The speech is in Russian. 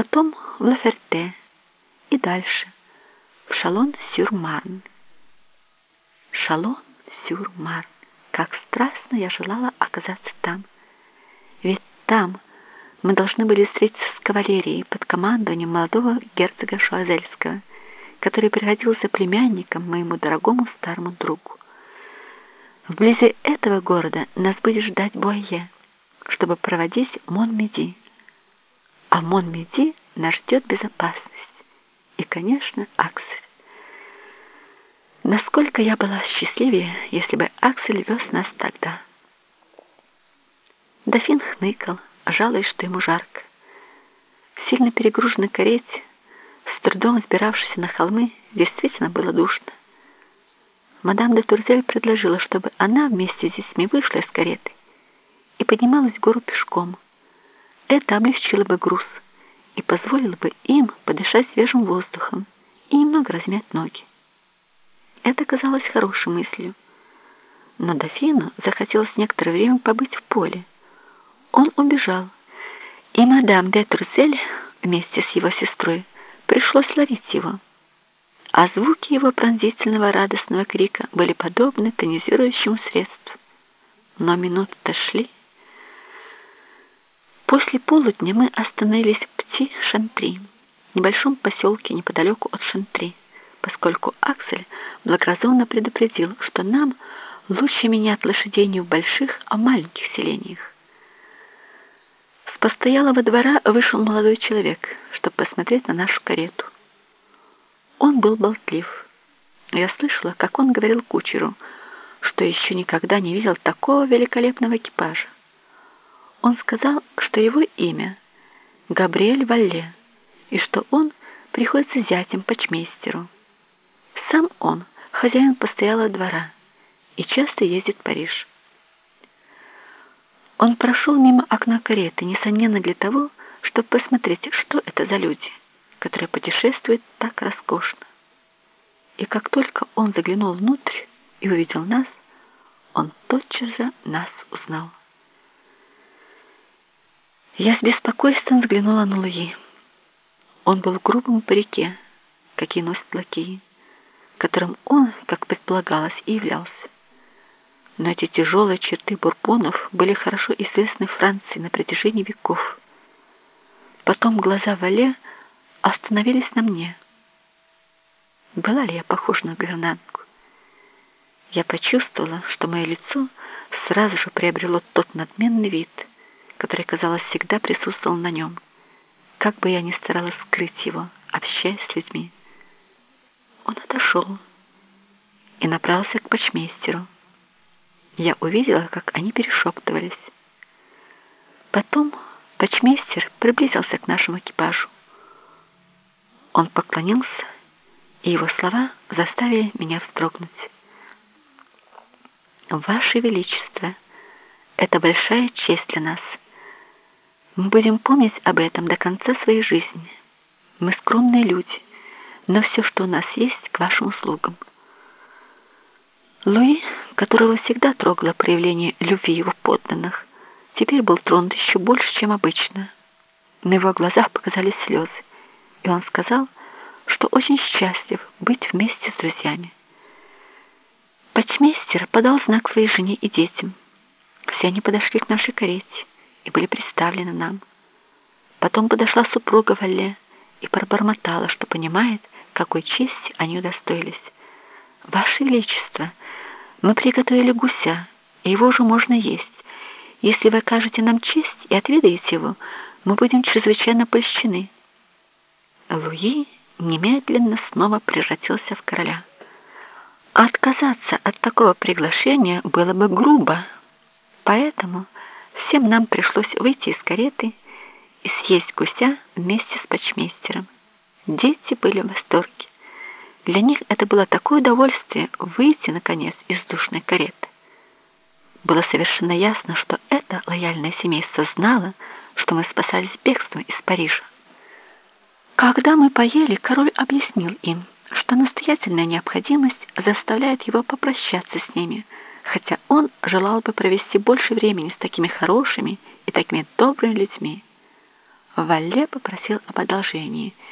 потом в Лаферте и дальше, в Шалон-сюр-Марн. Шалон-сюр-Марн. Как страстно я желала оказаться там. Ведь там мы должны были встретиться с кавалерией под командованием молодого герцога Шуазельского, который приходился племянником моему дорогому старому другу. Вблизи этого города нас будет ждать Буайе, чтобы проводить Монмеди. А Монмеди нас ждет безопасность. И, конечно, Аксель. Насколько я была счастливее, если бы Аксель вез нас тогда. Дофин хныкал, жалуясь, что ему жарко. Сильно перегруженной карете, с трудом сбиравшейся на холмы, действительно было душно. Мадам де Турзель предложила, чтобы она вместе с детьми вышла из кареты и поднималась в гору пешком. Это облегчило бы груз и позволило бы им подышать свежим воздухом и немного размять ноги. Это казалось хорошей мыслью. Но дофину захотелось некоторое время побыть в поле. Он убежал, и мадам де Турзель вместе с его сестрой пришлось ловить его а звуки его пронзительного радостного крика были подобны тонизирующему средству. Но минуты-то шли. После полудня мы остановились в Пти-Шантри, небольшом поселке неподалеку от Шантри, поскольку Аксель благоразумно предупредил, что нам лучше менять лошадей не в больших, а в маленьких селениях. С постоялого двора вышел молодой человек, чтобы посмотреть на нашу карету. Он был болтлив. Я слышала, как он говорил кучеру, что еще никогда не видел такого великолепного экипажа. Он сказал, что его имя Габриэль Валле, и что он приходится зятем почмейстеру. Сам он хозяин постоялого двора и часто ездит в Париж. Он прошел мимо окна кареты, несомненно для того, чтобы посмотреть, что это за люди которая путешествует так роскошно. И как только он заглянул внутрь и увидел нас, он тотчас же нас узнал. Я с беспокойством взглянула на Луи. Он был в грубом парике, какие носят лакеи, которым он, как предполагалось, и являлся. Но эти тяжелые черты бурбонов были хорошо известны Франции на протяжении веков. Потом глаза Вале остановились на мне. Была ли я похожа на гувернантку? Я почувствовала, что мое лицо сразу же приобрело тот надменный вид, который, казалось, всегда присутствовал на нем. Как бы я ни старалась скрыть его, общаясь с людьми. Он отошел и направился к почмейстеру. Я увидела, как они перешептывались. Потом почмейстер приблизился к нашему экипажу. Он поклонился, и его слова заставили меня вздрогнуть. «Ваше Величество, это большая честь для нас. Мы будем помнить об этом до конца своей жизни. Мы скромные люди, но все, что у нас есть, к вашим услугам». Луи, которого всегда трогало проявление любви его подданных, теперь был тронут еще больше, чем обычно. На его глазах показались слезы и он сказал, что очень счастлив быть вместе с друзьями. Почмейстер подал знак своей жене и детям. Все они подошли к нашей карете и были представлены нам. Потом подошла супруга Валле и пробормотала, что понимает, какой чести они удостоились. «Ваше Величество, мы приготовили гуся, и его уже можно есть. Если вы окажете нам честь и отведаете его, мы будем чрезвычайно польщены». Луи немедленно снова превратился в короля. отказаться от такого приглашения было бы грубо, поэтому всем нам пришлось выйти из кареты и съесть гуся вместе с почмейстером. Дети были в восторге. Для них это было такое удовольствие выйти, наконец, из душной кареты. Было совершенно ясно, что это лояльное семейство знало, что мы спасались бегством из Парижа. Когда мы поели, король объяснил им, что настоятельная необходимость заставляет его попрощаться с ними, хотя он желал бы провести больше времени с такими хорошими и такими добрыми людьми. Валле попросил об одолжении —